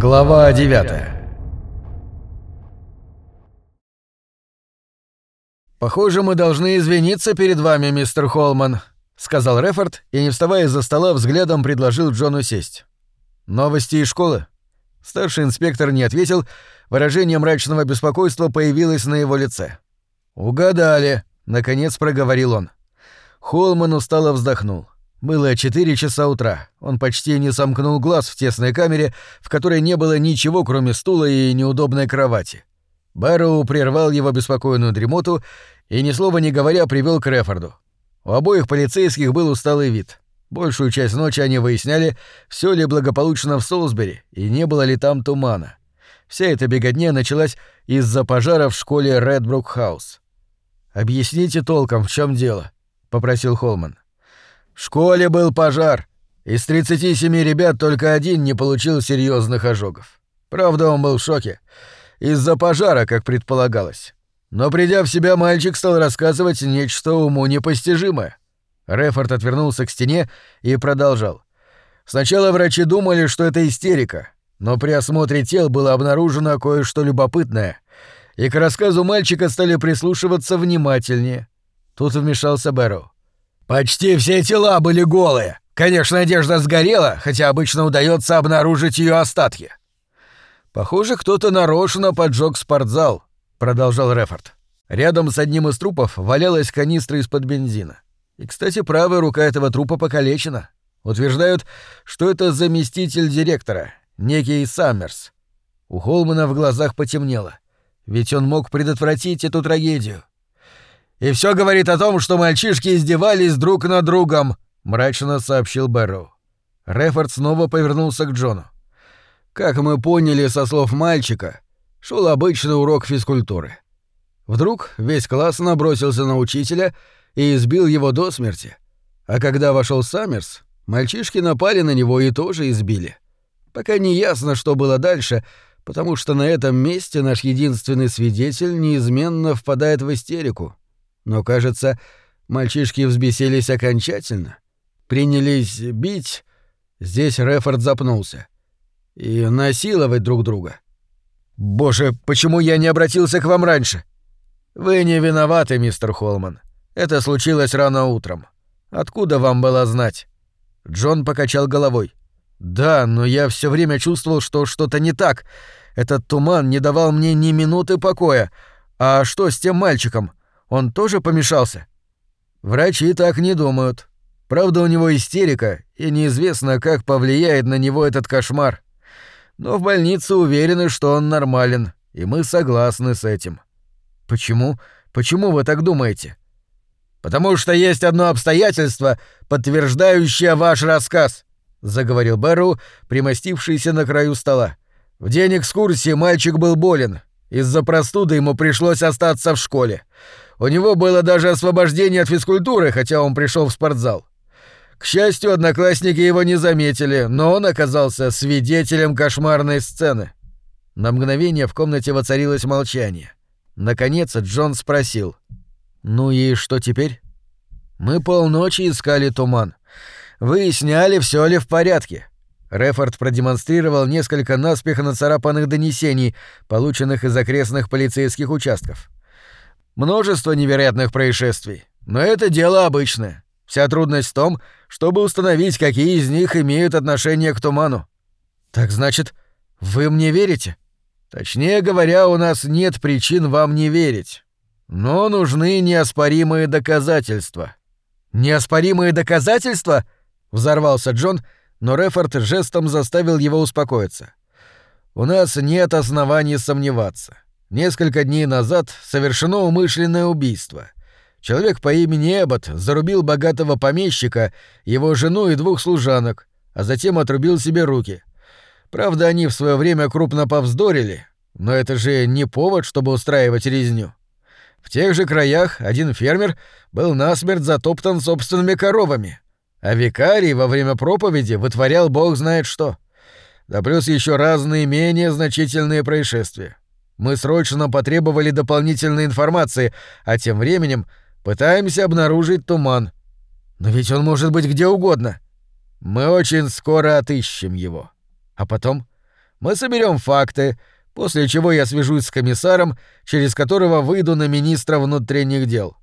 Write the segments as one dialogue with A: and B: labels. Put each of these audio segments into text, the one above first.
A: Глава 9
B: «Похоже, мы должны извиниться перед вами, мистер Холман», — сказал Рефорд и, не вставая из-за стола, взглядом предложил Джону сесть. «Новости из школы?» Старший инспектор не ответил, выражение мрачного беспокойства появилось на его лице. «Угадали», — наконец проговорил он. Холман устало вздохнул. Было 4 часа утра. Он почти не сомкнул глаз в тесной камере, в которой не было ничего, кроме стула и неудобной кровати. Бэрроу прервал его беспокойную дремоту и, ни слова не говоря, привел к Рефорду. У обоих полицейских был усталый вид. Большую часть ночи они выясняли, все ли благополучно в Солсбери и не было ли там тумана. Вся эта беготня началась из-за пожара в школе Редбрук-хаус. «Объясните толком, в чем дело», — попросил Холман. В школе был пожар. Из 37 ребят только один не получил серьезных ожогов. Правда, он был в шоке. Из-за пожара, как предполагалось. Но придя в себя, мальчик стал рассказывать нечто уму непостижимое. Рефорд отвернулся к стене и продолжал. Сначала врачи думали, что это истерика, но при осмотре тел было обнаружено кое-что любопытное, и к рассказу мальчика стали прислушиваться внимательнее. Тут вмешался Бэрроу. Почти все тела были голые. Конечно, одежда сгорела, хотя обычно удается обнаружить ее остатки. Похоже, кто-то нарочно поджег спортзал, продолжал Рефорд. Рядом с одним из трупов валялась канистра из-под бензина. И, кстати, правая рука этого трупа покалечена. Утверждают, что это заместитель директора, некий Саммерс. У Холмана в глазах потемнело. Ведь он мог предотвратить эту трагедию. И все говорит о том, что мальчишки издевались друг над другом», — мрачно сообщил Бэрроу. Рефорд снова повернулся к Джону. Как мы поняли со слов мальчика, шел обычный урок физкультуры. Вдруг весь класс набросился на учителя и избил его до смерти. А когда вошел Саммерс, мальчишки напали на него и тоже избили. Пока не ясно, что было дальше, потому что на этом месте наш единственный свидетель неизменно впадает в истерику. Но, кажется, мальчишки взбесились окончательно. Принялись бить. Здесь Рефорд запнулся. И насиловать друг друга. «Боже, почему я не обратился к вам раньше?» «Вы не виноваты, мистер Холман. Это случилось рано утром. Откуда вам было знать?» Джон покачал головой. «Да, но я все время чувствовал, что что-то не так. Этот туман не давал мне ни минуты покоя. А что с тем мальчиком? Он тоже помешался? Врачи так не думают. Правда, у него истерика, и неизвестно, как повлияет на него этот кошмар. Но в больнице уверены, что он нормален, и мы согласны с этим. Почему? Почему вы так думаете? Потому что есть одно обстоятельство, подтверждающее ваш рассказ, заговорил Бэрроу, примостившийся на краю стола. В день экскурсии мальчик был болен. Из-за простуды ему пришлось остаться в школе. У него было даже освобождение от физкультуры, хотя он пришел в спортзал. К счастью, одноклассники его не заметили, но он оказался свидетелем кошмарной сцены. На мгновение в комнате воцарилось молчание. Наконец Джон спросил. «Ну и что теперь?» «Мы полночи искали туман. Выясняли, все ли в порядке». Рефорд продемонстрировал несколько наспех нацарапанных донесений, полученных из окрестных полицейских участков. Множество невероятных происшествий. Но это дело обычное. Вся трудность в том, чтобы установить, какие из них имеют отношение к туману. Так значит, вы мне верите? Точнее говоря, у нас нет причин вам не верить. Но нужны неоспоримые доказательства. Неоспоримые доказательства? Взорвался Джон, но Рефорд жестом заставил его успокоиться. У нас нет оснований сомневаться. Несколько дней назад совершено умышленное убийство. Человек по имени Эббот зарубил богатого помещика, его жену и двух служанок, а затем отрубил себе руки. Правда, они в свое время крупно повздорили, но это же не повод, чтобы устраивать резню. В тех же краях один фермер был насмерть затоптан собственными коровами, а викарий во время проповеди вытворял бог знает что. Да плюс еще разные менее значительные происшествия. Мы срочно потребовали дополнительной информации, а тем временем пытаемся обнаружить туман. Но ведь он может быть где угодно. Мы очень скоро отыщем его. А потом Мы соберем факты, после чего я свяжусь с комиссаром, через которого выйду на министра внутренних дел.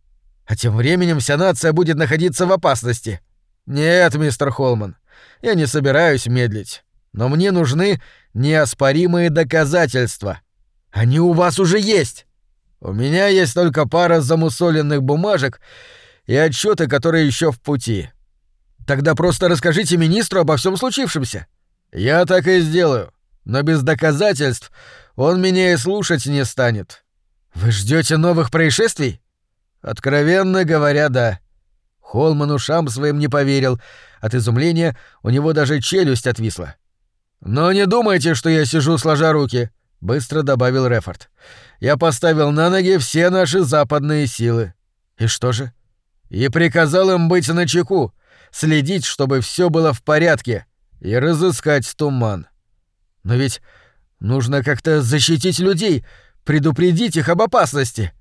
B: А тем временем вся нация будет находиться в опасности. Нет, мистер Холман, я не собираюсь медлить. Но мне нужны неоспоримые доказательства. Они у вас уже есть. У меня есть только пара замусоленных бумажек и отчеты, которые еще в пути. Тогда просто расскажите министру обо всем случившемся. Я так и сделаю. Но без доказательств он меня и слушать не станет. Вы ждете новых происшествий? Откровенно говоря, да. Холман ушам своим не поверил. От изумления у него даже челюсть отвисла. Но не думайте, что я сижу сложа руки, быстро добавил Рефорд. Я поставил на ноги все наши западные силы. И что же? И приказал им быть начеку, следить, чтобы все было в порядке, и разыскать туман. Но ведь нужно как-то защитить людей, предупредить их об опасности.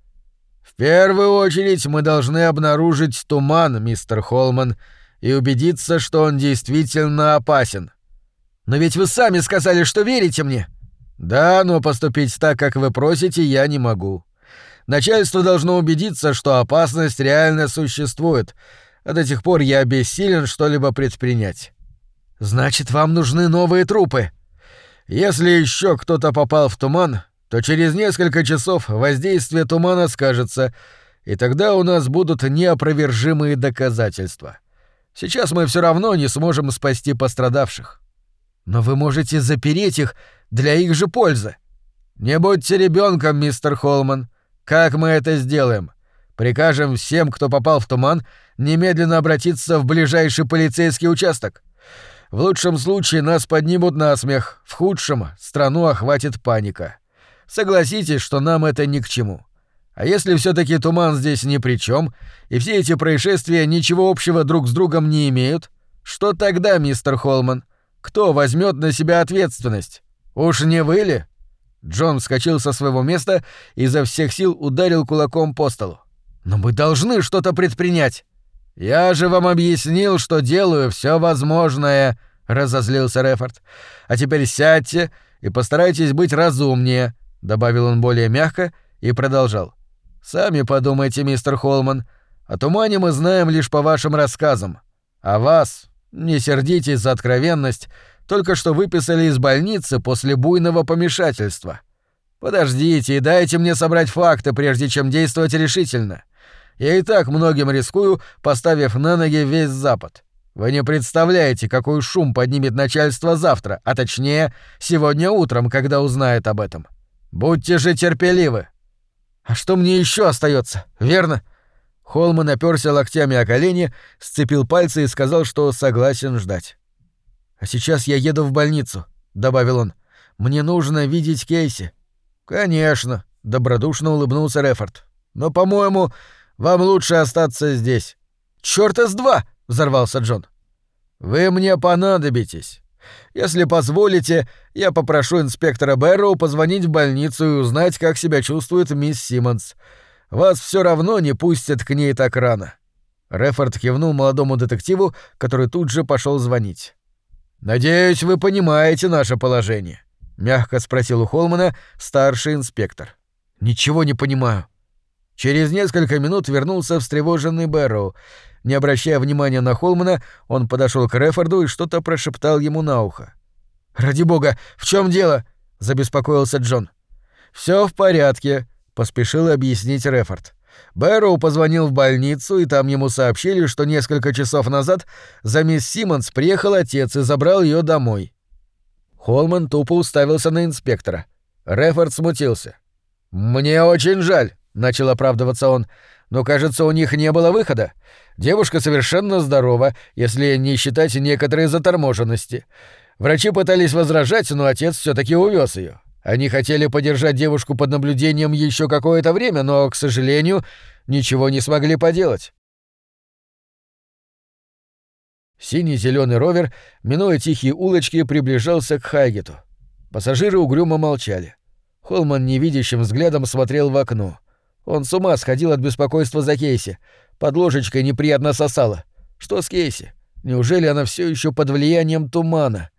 B: В первую очередь мы должны обнаружить туман, мистер Холман, и убедиться, что он действительно опасен. Но ведь вы сами сказали, что верите мне. Да, но поступить так, как вы просите, я не могу. Начальство должно убедиться, что опасность реально существует, а до тех пор я бессилен что-либо предпринять. Значит, вам нужны новые трупы. Если еще кто-то попал в туман, то через несколько часов воздействие тумана скажется, и тогда у нас будут неопровержимые доказательства. Сейчас мы все равно не сможем спасти пострадавших. Но вы можете запереть их для их же пользы. Не будьте ребенком, мистер Холман. Как мы это сделаем? Прикажем всем, кто попал в туман, немедленно обратиться в ближайший полицейский участок. В лучшем случае нас поднимут на смех, в худшем страну охватит паника. Согласитесь, что нам это ни к чему. А если все таки туман здесь ни при чем, и все эти происшествия ничего общего друг с другом не имеют, что тогда, мистер Холман? Кто возьмет на себя ответственность? Уж не вы ли? Джон вскочил со своего места и изо всех сил ударил кулаком по столу. Но мы должны что-то предпринять. Я же вам объяснил, что делаю все возможное, разозлился Рефорд. А теперь сядьте и постарайтесь быть разумнее, добавил он более мягко и продолжал. Сами подумайте, мистер Холман, о тумане мы знаем лишь по вашим рассказам. А вас, не сердитесь за откровенность, только что выписали из больницы после буйного помешательства. Подождите и дайте мне собрать факты, прежде чем действовать решительно. Я и так многим рискую, поставив на ноги весь Запад. Вы не представляете, какой шум поднимет начальство завтра, а точнее, сегодня утром, когда узнает об этом. Будьте же терпеливы. А что мне еще остается, верно? Холман оперся локтями о колени, сцепил пальцы и сказал, что согласен ждать. «А сейчас я еду в больницу», — добавил он. «Мне нужно видеть Кейси». «Конечно», — добродушно улыбнулся Рефорд. «Но, по-моему, вам лучше остаться здесь». «Чёрта с два!» — взорвался Джон. «Вы мне понадобитесь. Если позволите, я попрошу инспектора Бэрроу позвонить в больницу и узнать, как себя чувствует мисс Симмонс. Вас все равно не пустят к ней так рано». Рефорд кивнул молодому детективу, который тут же пошел звонить. «Надеюсь, вы понимаете наше положение», — мягко спросил у Холмана старший инспектор. «Ничего не понимаю», Через несколько минут вернулся встревоженный Бэрроу. Не обращая внимания на Холмана, он подошел к Рефорду и что-то прошептал ему на ухо. «Ради бога, в чем дело?» — забеспокоился Джон. Все в порядке», — поспешил объяснить Рефорд. Бэрроу позвонил в больницу, и там ему сообщили, что несколько часов назад за мисс Симмонс приехал отец и забрал ее домой. Холман тупо уставился на инспектора. Рефорд смутился. «Мне очень жаль», — начал оправдываться он. «Но, кажется, у них не было выхода. Девушка совершенно здорова, если не считать некоторые заторможенности. Врачи пытались возражать, но отец все таки увез ее. Они хотели подержать девушку под наблюдением еще какое-то время, но, к сожалению, ничего не смогли поделать. Синий-зеленый ровер, минуя тихие улочки, приближался к Хайгету. Пассажиры угрюмо молчали. Холман невидящим взглядом смотрел в окно. Он с ума сходил от беспокойства за Кейси. Под ложечкой неприятно сосала. Что с Кейси? Неужели она все еще под влиянием тумана?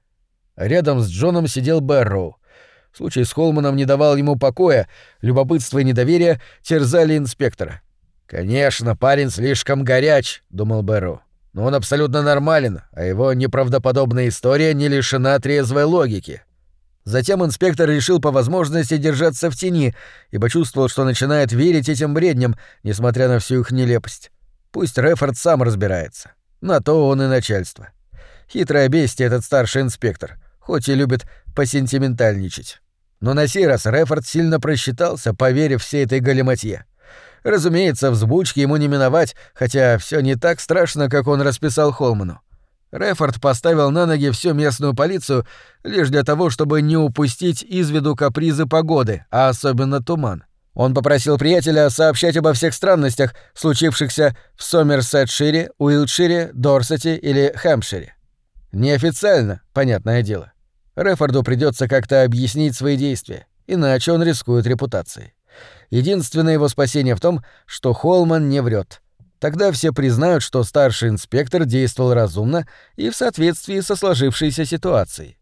B: Рядом с Джоном сидел Бэрроу. Случай с Холманом не давал ему покоя, любопытство и недоверие терзали инспектора. «Конечно, парень слишком горяч», — думал Бэрроу. «Но он абсолютно нормален, а его неправдоподобная история не лишена трезвой логики». Затем инспектор решил по возможности держаться в тени, ибо чувствовал, что начинает верить этим бредням, несмотря на всю их нелепость. Пусть Рефорд сам разбирается. На то он и начальство. Хитрое бестие этот старший инспектор, хоть и любит посентиментальничать. Но на сей раз Рефорд сильно просчитался, поверив всей этой галиматье. Разумеется, взбучки ему не миновать, хотя все не так страшно, как он расписал Холману. Рефорд поставил на ноги всю местную полицию лишь для того, чтобы не упустить из виду капризы погоды, а особенно туман. Он попросил приятеля сообщать обо всех странностях, случившихся в Сомерсетшире, Уилтшире, Дорсете или Хэмпшире. Неофициально, понятное дело. Рефорду придется как-то объяснить свои действия, иначе он рискует репутацией. Единственное его спасение в том, что Холман не врет. Тогда все признают, что старший инспектор действовал разумно и в соответствии со сложившейся ситуацией.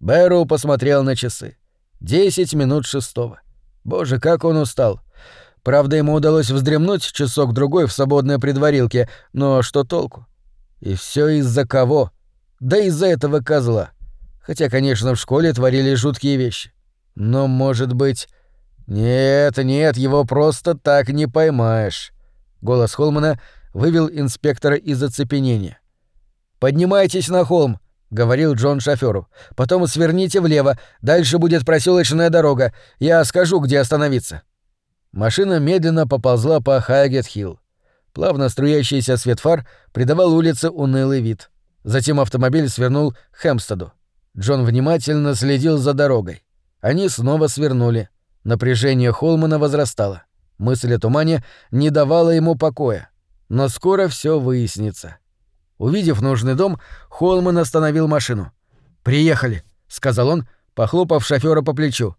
B: Бэрроу посмотрел на часы. Десять минут шестого. Боже, как он устал. Правда, ему удалось вздремнуть часок-другой в свободной предварилке, но что толку? И все из-за кого? Да из-за этого козла. Хотя, конечно, в школе творили жуткие вещи. Но, может быть... Нет, нет, его просто так не поймаешь. Голос Холмана вывел инспектора из оцепенения. «Поднимайтесь на холм», — говорил Джон шофёру. «Потом сверните влево, дальше будет проселочная дорога. Я скажу, где остановиться». Машина медленно поползла по Хайгет-Хилл. Плавно струящийся свет фар придавал улице унылый вид. Затем автомобиль свернул к Хэмстеду. Джон внимательно следил за дорогой. Они снова свернули. Напряжение Холмана возрастало. Мысль о тумане не давала ему покоя. Но скоро все выяснится. Увидев нужный дом, Холман остановил машину. «Приехали», — сказал он, похлопав шофера по плечу.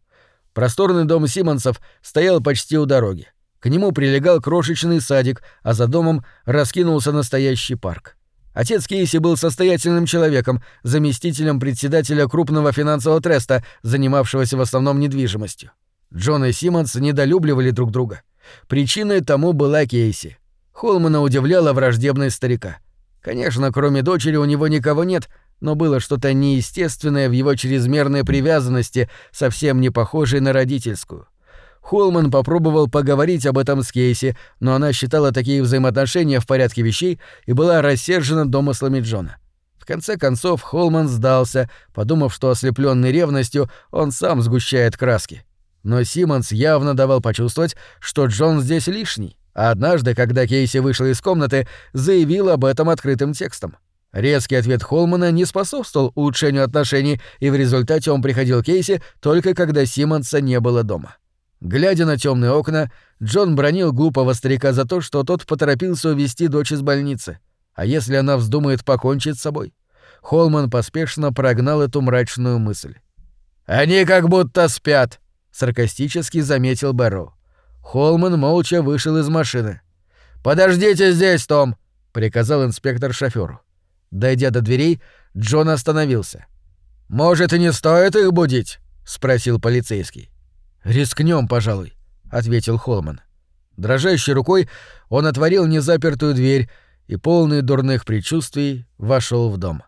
B: Просторный дом Симонсов стоял почти у дороги. К нему прилегал крошечный садик, а за домом раскинулся настоящий парк. Отец Кейси был состоятельным человеком, заместителем председателя крупного финансового треста, занимавшегося в основном недвижимостью. Джон и Симмонс недолюбливали друг друга. Причиной тому была Кейси. Холмана удивляла враждебность старика. Конечно, кроме дочери у него никого нет, но было что-то неестественное в его чрезмерной привязанности, совсем не похожей на родительскую. Холман попробовал поговорить об этом с Кейси, но она считала такие взаимоотношения в порядке вещей и была рассержена домыслами Джона. В конце концов Холман сдался, подумав, что ослепленный ревностью он сам сгущает краски. Но Симмонс явно давал почувствовать, что Джон здесь лишний, а однажды, когда Кейси вышла из комнаты, заявил об этом открытым текстом. Резкий ответ Холмана не способствовал улучшению отношений, и в результате он приходил Кейси только когда Симмонса не было дома. Глядя на темные окна, Джон бронил глупого старика за то, что тот поторопился увезти дочь из больницы. А если она вздумает покончить с собой? Холман поспешно прогнал эту мрачную мысль. «Они как будто спят», саркастически заметил Бэрроу. Холман молча вышел из машины. «Подождите здесь, Том!» — приказал инспектор шофёру. Дойдя до дверей, Джон остановился. «Может, и не стоит их будить?» — спросил полицейский. «Рискнем, пожалуй», — ответил Холман. Дрожащей рукой он отворил незапертую дверь и, полный дурных предчувствий, вошел в дом.